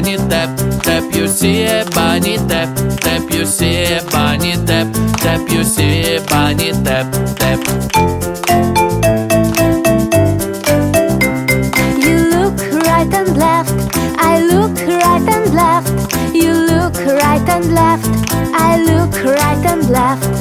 bunny tap, tap you see a bunny tap, tap you see a bunny tap, tap you see a bunny tap, tap. You look right and left, I look right and left. You look right and left, I look right and left.